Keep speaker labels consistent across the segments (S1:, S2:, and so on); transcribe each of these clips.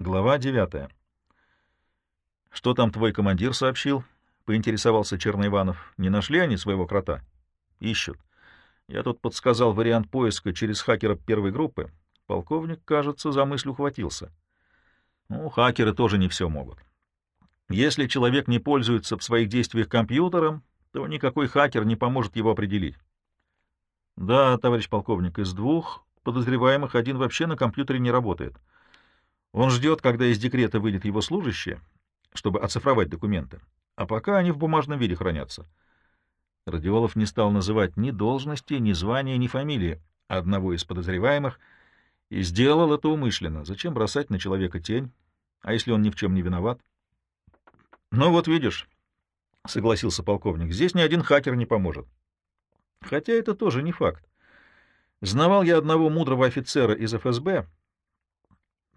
S1: Глава девятая. «Что там твой командир сообщил?» — поинтересовался Черноиванов. «Не нашли они своего крота?» «Ищут. Я тут подсказал вариант поиска через хакера первой группы. Полковник, кажется, за мысль ухватился. Ну, хакеры тоже не все могут. Если человек не пользуется в своих действиях компьютером, то никакой хакер не поможет его определить. Да, товарищ полковник, из двух подозреваемых один вообще на компьютере не работает. Он ждет, когда из декрета выйдет его служащее, чтобы оцифровать документы. А пока они в бумажном виде хранятся. Радиолов не стал называть ни должности, ни звания, ни фамилии одного из подозреваемых и сделал это умышленно. Зачем бросать на человека тень? А если он ни в чем не виноват? — Ну вот видишь, — согласился полковник, — здесь ни один хакер не поможет. Хотя это тоже не факт. Знавал я одного мудрого офицера из ФСБ,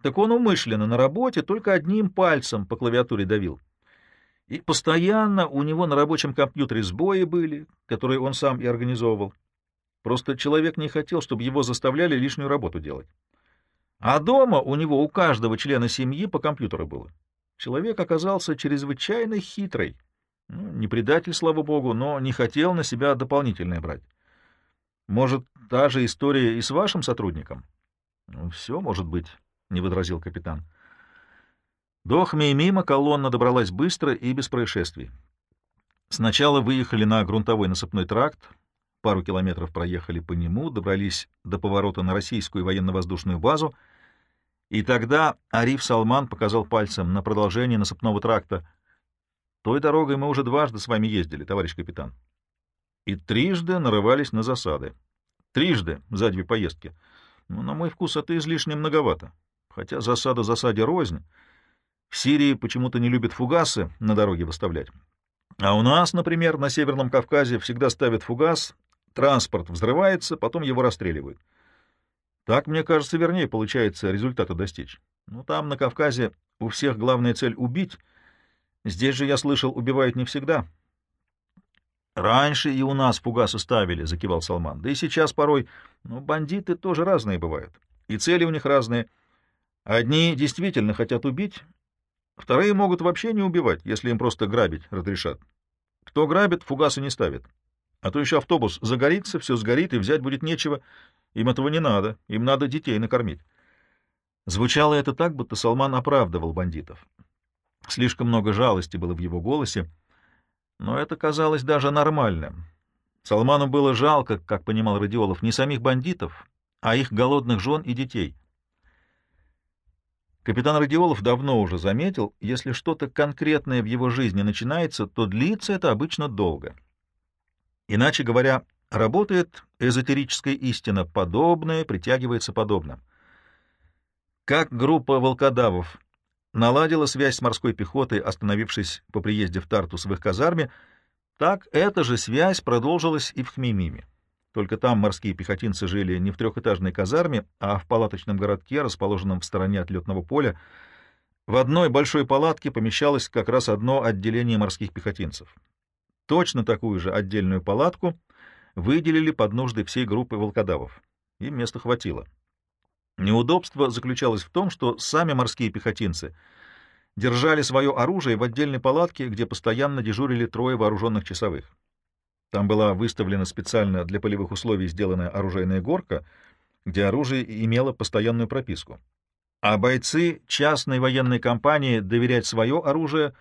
S1: так он умышленно на работе только одним пальцем по клавиатуре давил. И постоянно у него на рабочем компьютере сбои были, которые он сам и организовывал. Просто человек не хотел, чтобы его заставляли лишнюю работу делать. А дома у него у каждого члена семьи по компьютеру было. Человек оказался чрезвычайно хитрый. Ну, не предатель, слава богу, но не хотел на себя дополнительное брать. Может, та же история и с вашим сотрудником? Ну, — Все может быть, — не возразил капитан. — до Хмеймима колонна добралась быстро и без происшествий. Сначала выехали на грунтовой насыпной тракт, пару километров проехали по нему, добрались до поворота на российскую военно-воздушную базу, и тогда Ариф Салман показал пальцем на продолжение насыпного тракта. «Той дорогой мы уже дважды с вами ездили, товарищ капитан. И трижды нарывались на засады. Трижды за две поездки. Но, на мой вкус, это излишне многовато. Хотя засада засаде рознь». В Сирии почему-то не любят фугасы на дороге выставлять. А у нас, например, на Северном Кавказе всегда ставят фугас, транспорт взрывается, потом его расстреливают. Так, мне кажется, вернее получается результата достичь. Ну, там, на Кавказе, у всех главная цель — убить. Здесь же, я слышал, убивают не всегда. Раньше и у нас фугасы ставили, — закивал Салман. Да и сейчас порой. Но бандиты тоже разные бывают. И цели у них разные. Одни действительно хотят убить, Вторые могут вообще не убивать, если им просто грабить разрешат. Кто грабит, фугасы не ставит. А то еще автобус загорится, все сгорит, и взять будет нечего. Им этого не надо, им надо детей накормить. Звучало это так, будто Салман оправдывал бандитов. Слишком много жалости было в его голосе, но это казалось даже нормальным. Салману было жалко, как понимал Радиолов, не самих бандитов, а их голодных жен и детей — Капитан Радиолов давно уже заметил, если что-то конкретное в его жизни начинается, то длится это обычно долго. Иначе говоря, работает эзотерическая истина, подобное притягивается подобным. Как группа волкодавов наладила связь с морской пехотой, остановившись по приезде в Тартус в их казарме, так эта же связь продолжилась и в Хмимиме. Только там морские пехотинцы жили не в трехэтажной казарме, а в палаточном городке, расположенном в стороне от летного поля. В одной большой палатке помещалось как раз одно отделение морских пехотинцев. Точно такую же отдельную палатку выделили под нужды всей группы волкодавов. Им места хватило. Неудобство заключалось в том, что сами морские пехотинцы держали свое оружие в отдельной палатке, где постоянно дежурили трое вооруженных часовых. Там была выставлена специально для полевых условий сделанная оружейная горка, где оружие имело постоянную прописку. А бойцы частной военной компании доверять свое оружие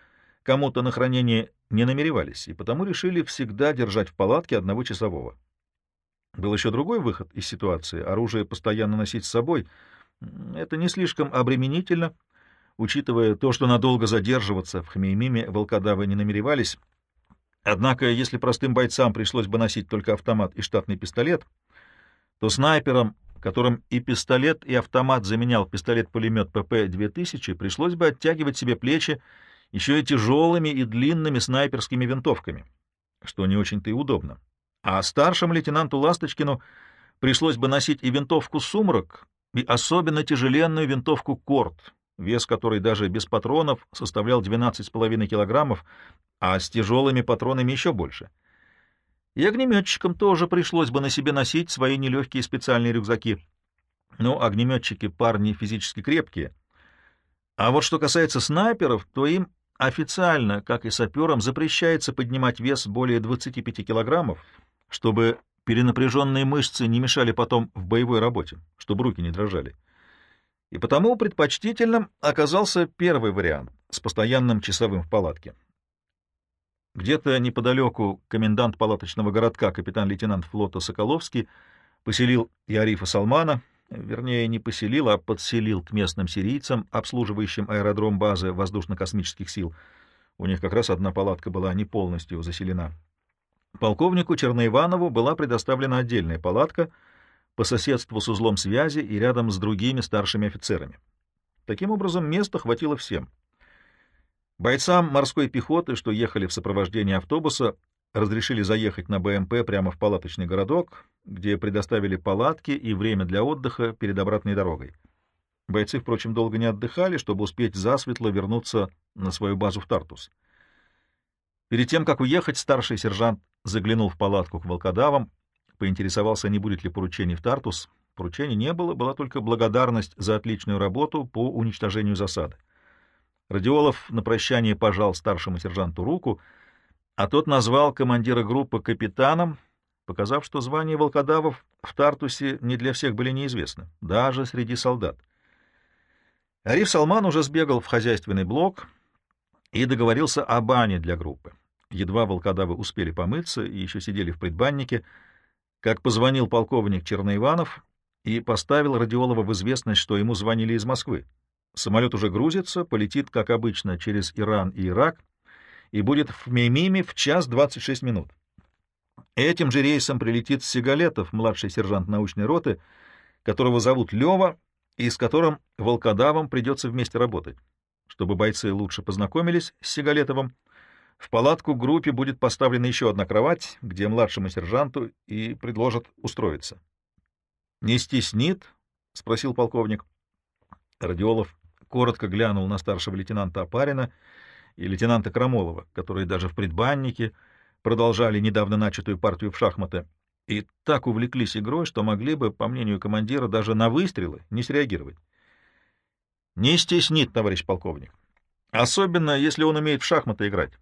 S1: кому-то на хранение не намеревались, и потому решили всегда держать в палатке одного часового. Был еще другой выход из ситуации — оружие постоянно носить с собой. Это не слишком обременительно, учитывая то, что надолго задерживаться в Хмеймиме волкодавы не намеревались — Однако, если простым бойцам пришлось бы носить только автомат и штатный пистолет, то снайперам, которым и пистолет, и автомат заменял пистолет-пулемет ПП-2000, пришлось бы оттягивать себе плечи еще и тяжелыми и длинными снайперскими винтовками, что не очень-то и удобно. А старшему лейтенанту Ласточкину пришлось бы носить и винтовку «Сумрак», и особенно тяжеленную винтовку «Корт», вес которой даже без патронов составлял 12,5 килограммов, а с тяжелыми патронами еще больше. И огнеметчикам тоже пришлось бы на себе носить свои нелегкие специальные рюкзаки. Но огнеметчики — парни физически крепкие, А вот что касается снайперов, то им официально, как и саперам, запрещается поднимать вес более 25 килограммов, чтобы перенапряженные мышцы не мешали потом в боевой работе, чтобы руки не дрожали. И потому предпочтительным оказался первый вариант с постоянным часовым в палатке. Где-то неподалеку комендант палаточного городка, капитан-лейтенант флота Соколовский, поселил и Арифа Салмана, вернее, не поселил, а подселил к местным сирийцам, обслуживающим аэродром базы воздушно-космических сил. У них как раз одна палатка была не полностью заселена. Полковнику Черноиванову была предоставлена отдельная палатка по соседству с узлом связи и рядом с другими старшими офицерами. Таким образом, места хватило всем. Бойцам морской пехоты, что ехали в сопровождении автобуса, разрешили заехать на БМП прямо в палаточный городок, где предоставили палатки и время для отдыха перед обратной дорогой. Бойцы, впрочем, долго не отдыхали, чтобы успеть засветло вернуться на свою базу в Тартус. Перед тем, как уехать, старший сержант заглянул в палатку к волкодавам, поинтересовался, не будет ли поручений в Тартус. Поручений не было, была только благодарность за отличную работу по уничтожению засады. Радиолов на прощание пожал старшему сержанту руку, а тот назвал командира группы капитаном, показав, что звания волкодавов в Тартусе не для всех были неизвестны, даже среди солдат. Ариф Салман уже сбегал в хозяйственный блок и договорился о бане для группы. Едва волкодавы успели помыться и еще сидели в предбаннике, как позвонил полковник Черноиванов и поставил Радиолова в известность, что ему звонили из Москвы. Самолет уже грузится, полетит, как обычно, через Иран и Ирак и будет в Меймиме в час 26 минут. Этим же рейсом прилетит Сигалетов, младший сержант научной роты, которого зовут Лева, и с которым волкодавам придется вместе работать. Чтобы бойцы лучше познакомились с Сигалетовым, в палатку группе будет поставлена еще одна кровать, где младшему сержанту и предложат устроиться. — Не стеснит? — спросил полковник. Радиолов коротко глянул на старшего лейтенанта Апарина и лейтенанта Крамолова, которые даже в предбаннике продолжали недавно начатую партию в шахматы, и так увлеклись игрой, что могли бы, по мнению командира, даже на выстрелы не среагировать. — Не стеснит, товарищ полковник. Особенно, если он умеет в шахматы играть.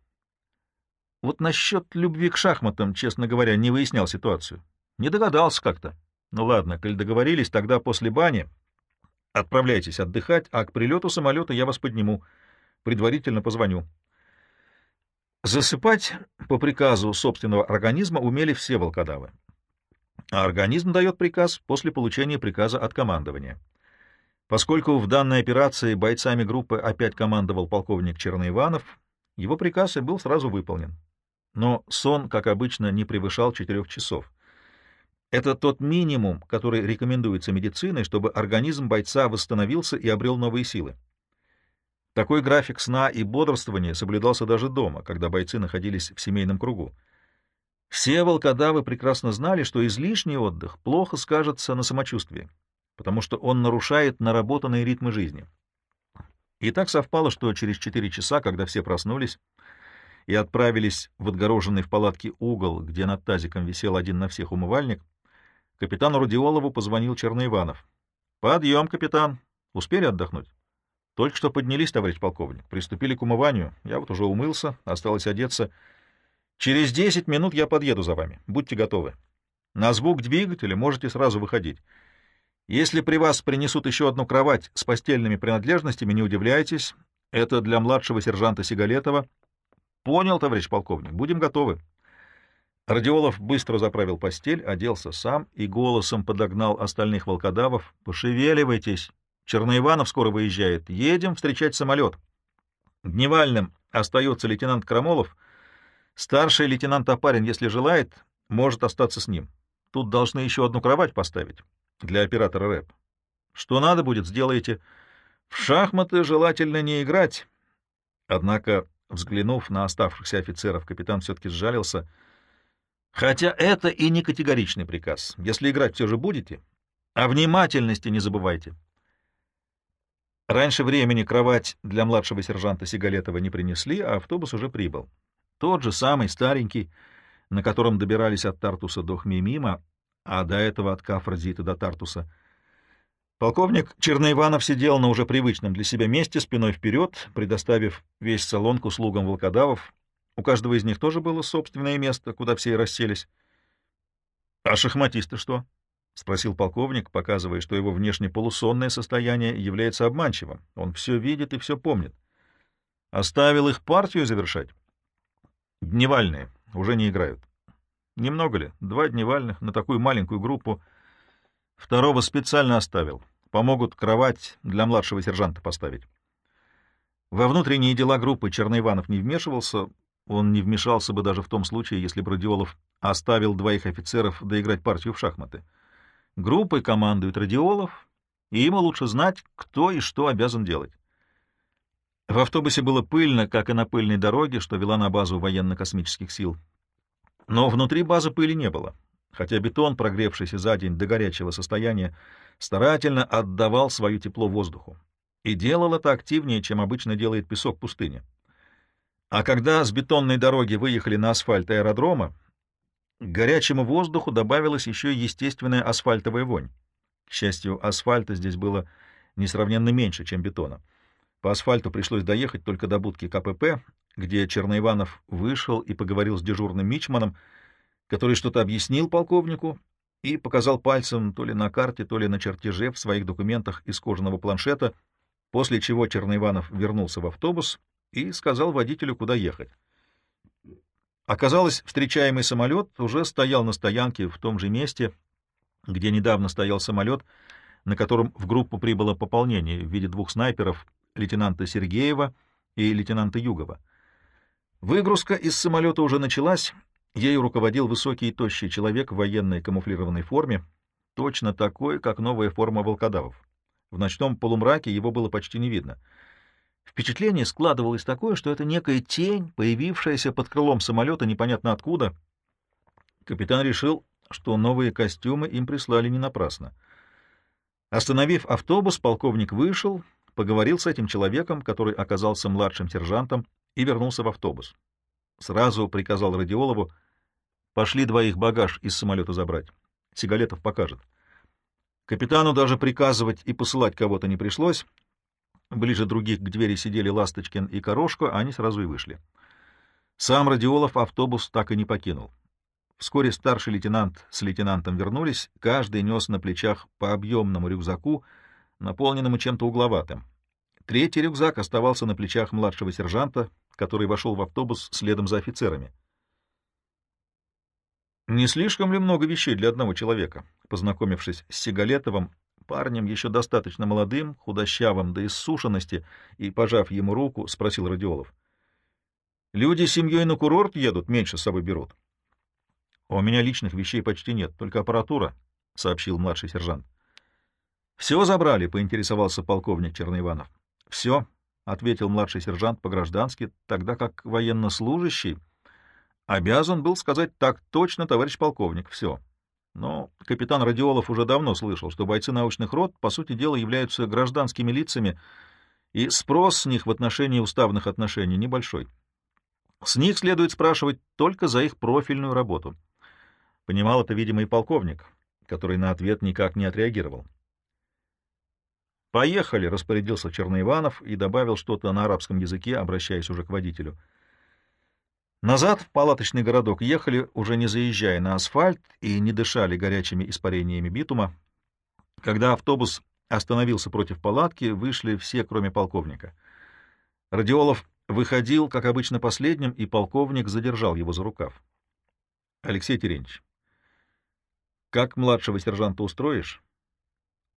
S1: Вот насчет любви к шахматам, честно говоря, не выяснял ситуацию. Не догадался как-то. Ну ладно, коль договорились, тогда после бани отправляйтесь отдыхать, а к прилету самолета я вас подниму. Предварительно позвоню. Засыпать по приказу собственного организма умели все волкодавы. А организм дает приказ после получения приказа от командования. Поскольку в данной операции бойцами группы опять командовал полковник Черноиванов, его приказ и был сразу выполнен но сон, как обычно, не превышал 4 часов. Это тот минимум, который рекомендуется медициной, чтобы организм бойца восстановился и обрел новые силы. Такой график сна и бодрствования соблюдался даже дома, когда бойцы находились в семейном кругу. Все волкодавы прекрасно знали, что излишний отдых плохо скажется на самочувствии, потому что он нарушает наработанные ритмы жизни. И так совпало, что через четыре часа, когда все проснулись, и отправились в отгороженный в палатке угол, где над тазиком висел один на всех умывальник, капитану Радиолову позвонил Черноиванов. — Подъем, капитан. Успели отдохнуть? — Только что поднялись, товарищ полковник. Приступили к умыванию. Я вот уже умылся, осталось одеться. Через десять минут я подъеду за вами. Будьте готовы. На звук двигателя можете сразу выходить. Если при вас принесут еще одну кровать с постельными принадлежностями, не удивляйтесь. Это для младшего сержанта Сигалетова —— Понял, товарищ полковник, будем готовы. Радиолов быстро заправил постель, оделся сам и голосом подогнал остальных волкодавов. — Пошевеливайтесь. Черноиванов скоро выезжает. Едем встречать самолет. Дневальным остается лейтенант Крамолов. Старший лейтенант Апарин, если желает, может остаться с ним. Тут должны еще одну кровать поставить для оператора рэп. Что надо будет, сделайте. В шахматы желательно не играть. Однако Взглянув на оставшихся офицеров, капитан все-таки сжалился. Хотя это и не категоричный приказ. Если играть все же будете, о внимательности не забывайте. Раньше времени кровать для младшего сержанта Сигалетова не принесли, а автобус уже прибыл. Тот же самый старенький, на котором добирались от Тартуса до Хмимима, а до этого от Кафрадзита до Тартуса. Полковник Черноиванов сидел на уже привычном для себя месте, спиной вперед, предоставив весь салон к услугам волкодавов. У каждого из них тоже было собственное место, куда все и расселись. — А шахматисты что? — спросил полковник, показывая, что его внешне полусонное состояние является обманчивым. Он все видит и все помнит. — Оставил их партию завершать? — Дневальные. Уже не играют. — Немного ли? Два дневальных на такую маленькую группу. Второго специально оставил. Помогут кровать для младшего сержанта поставить. Во внутренние дела группы Черноиванов не вмешивался, он не вмешался бы даже в том случае, если бы Радиолов оставил двоих офицеров доиграть партию в шахматы. Группой командует Радиолов, и ему лучше знать, кто и что обязан делать. В автобусе было пыльно, как и на пыльной дороге, что вела на базу военно-космических сил. Но внутри базы пыли не было, хотя бетон, прогревшийся за день до горячего состояния, старательно отдавал свое тепло воздуху. И делал это активнее, чем обычно делает песок пустыни. А когда с бетонной дороги выехали на асфальт аэродрома, к горячему воздуху добавилась еще и естественная асфальтовая вонь. К счастью, асфальта здесь было несравненно меньше, чем бетона. По асфальту пришлось доехать только до будки КПП, где Черноиванов вышел и поговорил с дежурным мичманом, который что-то объяснил полковнику и показал пальцем то ли на карте, то ли на чертеже в своих документах из кожаного планшета, после чего Черноиванов вернулся в автобус и сказал водителю, куда ехать. Оказалось, встречаемый самолет уже стоял на стоянке в том же месте, где недавно стоял самолет, на котором в группу прибыло пополнение в виде двух снайперов, лейтенанта Сергеева и лейтенанта Югова. Выгрузка из самолета уже началась, ею руководил высокий и тощий человек в военной камуфлированной форме, точно такой, как новая форма волкодавов. В ночном полумраке его было почти не видно — Впечатление складывалось такое, что это некая тень, появившаяся под крылом самолета непонятно откуда. Капитан решил, что новые костюмы им прислали не напрасно. Остановив автобус, полковник вышел, поговорил с этим человеком, который оказался младшим сержантом, и вернулся в автобус. Сразу приказал Радиолову, пошли двоих багаж из самолета забрать. Сигалетов покажет. Капитану даже приказывать и посылать кого-то не пришлось. Ближе других к двери сидели Ласточкин и Корошко, а они сразу и вышли. Сам Радиолов автобус так и не покинул. Вскоре старший лейтенант с лейтенантом вернулись, каждый нес на плечах по объемному рюкзаку, наполненному чем-то угловатым. Третий рюкзак оставался на плечах младшего сержанта, который вошел в автобус следом за офицерами. Не слишком ли много вещей для одного человека? Познакомившись с Сигалетовым, парнем, еще достаточно молодым, худощавым до иссушенности, и, пожав ему руку, спросил Радиолов. — Люди с семьей на курорт едут, меньше с собой берут. — У меня личных вещей почти нет, только аппаратура, — сообщил младший сержант. — Все забрали, — поинтересовался полковник Черноиванов. — Все, — ответил младший сержант по-граждански, тогда как военнослужащий обязан был сказать так точно, товарищ полковник, все. — но капитан Радиолов уже давно слышал, что бойцы научных рот, по сути дела, являются гражданскими лицами, и спрос с них в отношении уставных отношений небольшой. С них следует спрашивать только за их профильную работу. Понимал это, видимо, и полковник, который на ответ никак не отреагировал. «Поехали», — распорядился Черноиванов и добавил что-то на арабском языке, обращаясь уже к водителю — Назад в палаточный городок ехали, уже не заезжая на асфальт и не дышали горячими испарениями битума. Когда автобус остановился против палатки, вышли все, кроме полковника. Радиолов выходил, как обычно, последним, и полковник задержал его за рукав. — Алексей Терентьевич, как младшего сержанта устроишь?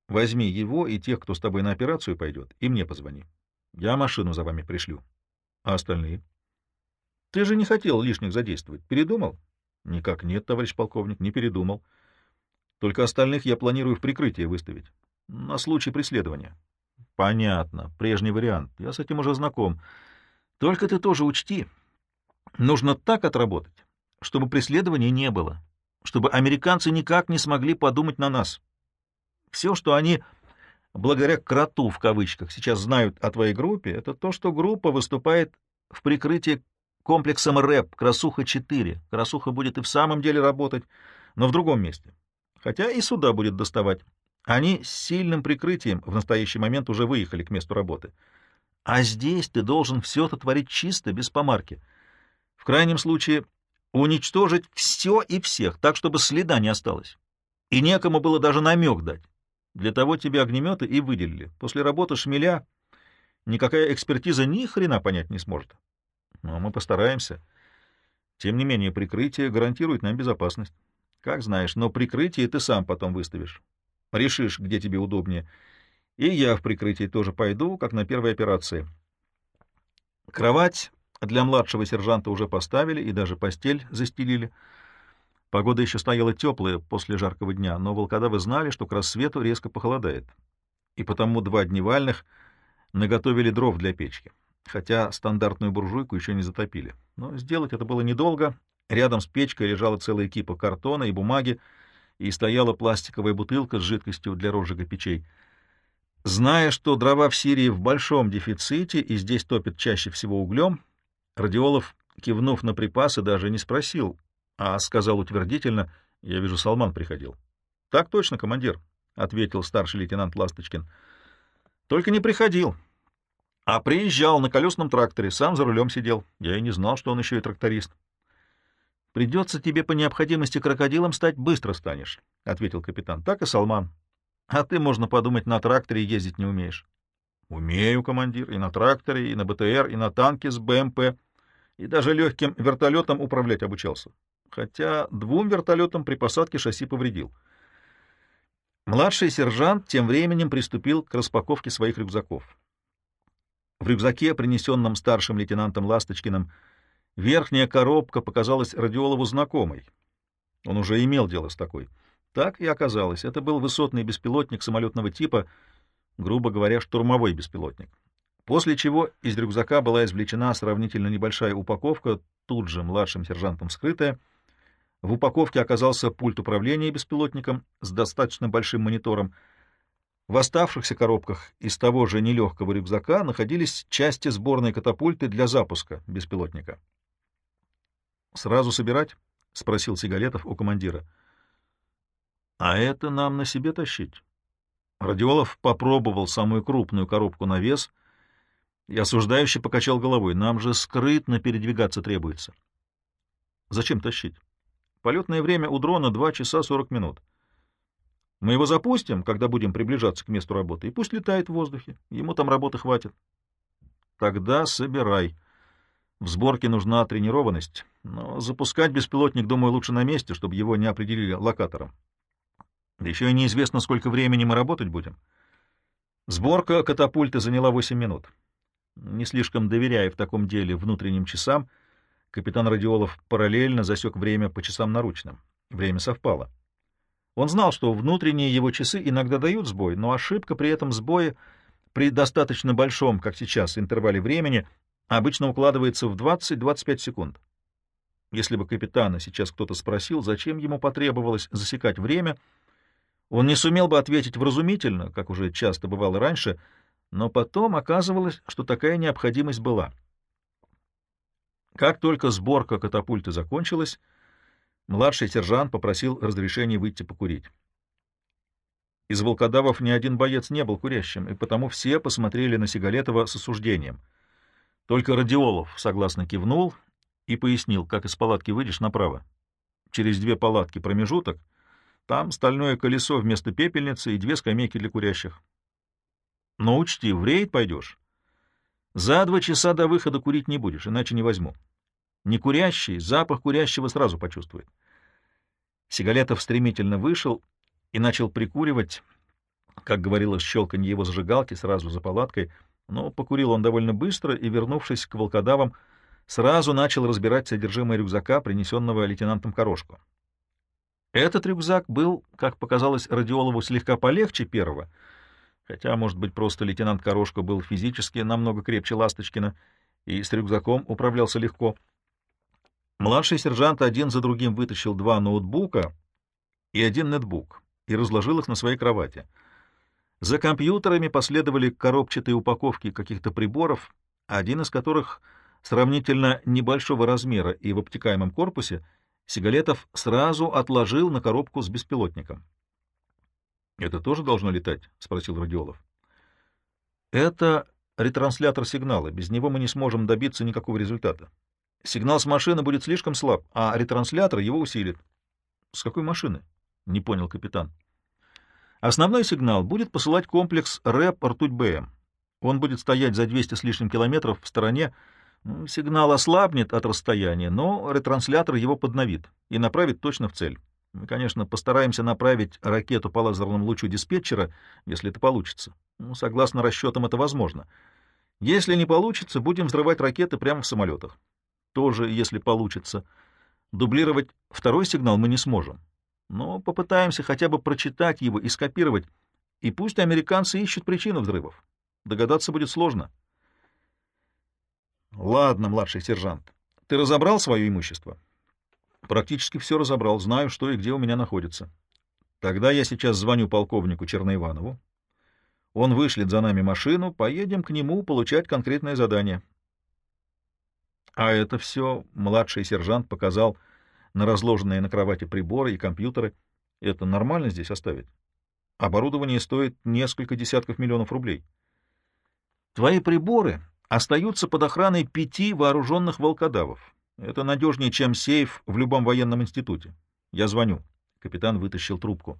S1: Возьми его и тех, кто с тобой на операцию пойдет, и мне позвони. Я машину за вами пришлю. А остальные? — ты же не хотел лишних задействовать. Передумал? Никак нет, товарищ полковник, не передумал. Только остальных я планирую в прикрытие выставить. На случай преследования. Понятно. Прежний вариант. Я с этим уже знаком. Только ты тоже учти. Нужно так отработать, чтобы преследования не было. Чтобы американцы никак не смогли подумать на нас. Все, что они благодаря «кроту» в кавычках сейчас знают о твоей группе, это то, что группа выступает в прикрытии комплексом РЭП «Красуха-4». «Красуха» будет и в самом деле работать, но в другом месте. Хотя и сюда будет доставать. Они с сильным прикрытием в настоящий момент уже выехали к месту работы. А здесь ты должен все это творить чисто, без помарки. В крайнем случае уничтожить все и всех, так, чтобы следа не осталось. И некому было даже намек дать. Для того тебе огнеметы и выделили. После работы шмеля никакая экспертиза ни хрена понять не сможет. Но мы постараемся. Тем не менее, прикрытие гарантирует нам безопасность. Как знаешь, но прикрытие ты сам потом выставишь. Решишь, где тебе удобнее. И я в прикрытии тоже пойду, как на первой операции. Кровать для младшего сержанта уже поставили и даже постель застелили. Погода еще стояла теплая после жаркого дня, но волкодавы знали, что к рассвету резко похолодает. И потому два дневальных наготовили дров для печки, хотя стандартную буржуйку еще не затопили. Но сделать это было недолго. Рядом с печкой лежала целая кипа картона и бумаги, и стояла пластиковая бутылка с жидкостью для розжига печей. Зная, что дрова в Сирии в большом дефиците и здесь топят чаще всего углем, Радиолов, кивнув на припасы, даже не спросил, а сказал утвердительно, «Я вижу, Салман приходил». «Так точно, командир», — ответил старший лейтенант Ласточкин. «Только не приходил, а приезжал на колесном тракторе, сам за рулем сидел. Я и не знал, что он еще и тракторист». «Придется тебе по необходимости крокодилом стать, быстро станешь», — ответил капитан. «Так и Салман. А ты, можно подумать, на тракторе ездить не умеешь». «Умею, командир, и на тракторе, и на БТР, и на танке с БМП, и даже легким вертолетом управлять обучался хотя двум вертолетам при посадке шасси повредил. Младший сержант тем временем приступил к распаковке своих рюкзаков. В рюкзаке, принесенном старшим лейтенантом Ласточкиным, верхняя коробка показалась Радиолову знакомой. Он уже имел дело с такой. Так и оказалось. Это был высотный беспилотник самолетного типа, грубо говоря, штурмовой беспилотник. После чего из рюкзака была извлечена сравнительно небольшая упаковка, тут же младшим сержантом скрытая — в упаковке оказался пульт управления беспилотником с достаточно большим монитором. В оставшихся коробках из того же нелегкого рюкзака находились части сборной катапульты для запуска беспилотника. «Сразу собирать?» — спросил Сигалетов у командира. «А это нам на себе тащить?» Радиолов попробовал самую крупную коробку на вес и осуждающе покачал головой. «Нам же скрытно передвигаться требуется». «Зачем тащить?» Полетное время у дрона 2 часа 40 минут. Мы его запустим, когда будем приближаться к месту работы, и пусть летает в воздухе. Ему там работы хватит. Тогда собирай. В сборке нужна тренированность, но запускать беспилотник, думаю, лучше на месте, чтобы его не определили локатором. Да еще и неизвестно, сколько времени мы работать будем. Сборка катапульты заняла 8 минут. Не слишком доверяя в таком деле внутренним часам, — Капитан Радиолов параллельно засек время по часам наручным. Время совпало. Он знал, что внутренние его часы иногда дают сбой, но ошибка при этом сбое при достаточно большом, как сейчас, интервале времени обычно укладывается в 20-25 секунд. Если бы капитана сейчас кто-то спросил, зачем ему потребовалось засекать время, он не сумел бы ответить вразумительно, как уже часто бывало раньше, но потом оказывалось, что такая необходимость была — как только сборка катапульты закончилась, младший сержант попросил разрешения выйти покурить. Из волкодавов ни один боец не был курящим, и потому все посмотрели на Сигалетова с осуждением. Только Радиолов согласно кивнул и пояснил, как из палатки выйдешь направо. Через две палатки промежуток, там стальное колесо вместо пепельницы и две скамейки для курящих. Но учти, в рейд пойдешь, за два часа до выхода курить не будешь, иначе не возьму. Не курящий запах курящего сразу почувствует. Сигалетов стремительно вышел и начал прикуривать, как говорилось, щелканье его зажигалки сразу за палаткой, но покурил он довольно быстро и, вернувшись к волкодавам, сразу начал разбирать содержимое рюкзака, принесенного лейтенантом Корошко. Этот рюкзак был, как показалось Радиолову, слегка полегче первого — хотя, может быть, просто лейтенант Корошко был физически намного крепче Ласточкина и с рюкзаком управлялся легко. Младший сержант один за другим вытащил два ноутбука и один нетбук и разложил их на своей кровати. За компьютерами последовали коробчатые упаковки каких-то приборов, один из которых сравнительно небольшого размера и в обтекаемом корпусе, Сигалетов сразу отложил на коробку с беспилотником. — Это тоже должно летать? — спросил Радиолов. — Это ретранслятор сигнала. Без него мы не сможем добиться никакого результата. Сигнал с машины будет слишком слаб, а ретранслятор его усилит. — С какой машины? — не понял капитан. — Основной сигнал будет посылать комплекс РЭП «Ртуть-БМ». Он будет стоять за 200 с лишним километров в стороне. Сигнал ослабнет от расстояния, но ретранслятор его подновит и направит точно в цель. Мы, конечно, постараемся направить ракету по лазерному лучу диспетчера, если это получится. Ну, согласно расчетам, это возможно. Если не получится, будем взрывать ракеты прямо в самолетах. Тоже, если получится. Дублировать второй сигнал мы не сможем. Но попытаемся хотя бы прочитать его и скопировать. И пусть американцы ищут причину взрывов. Догадаться будет сложно. Ладно, младший сержант. Ты разобрал свое имущество? Практически все разобрал, знаю, что и где у меня находится. Тогда я сейчас звоню полковнику Черноиванову. Он вышлет за нами машину, поедем к нему получать конкретное задание. А это все младший сержант показал на разложенные на кровати приборы и компьютеры. Это нормально здесь оставить? Оборудование стоит несколько десятков миллионов рублей. Твои приборы остаются под охраной пяти вооруженных волкодавов. Это надежнее, чем сейф в любом военном институте. Я звоню. Капитан вытащил трубку.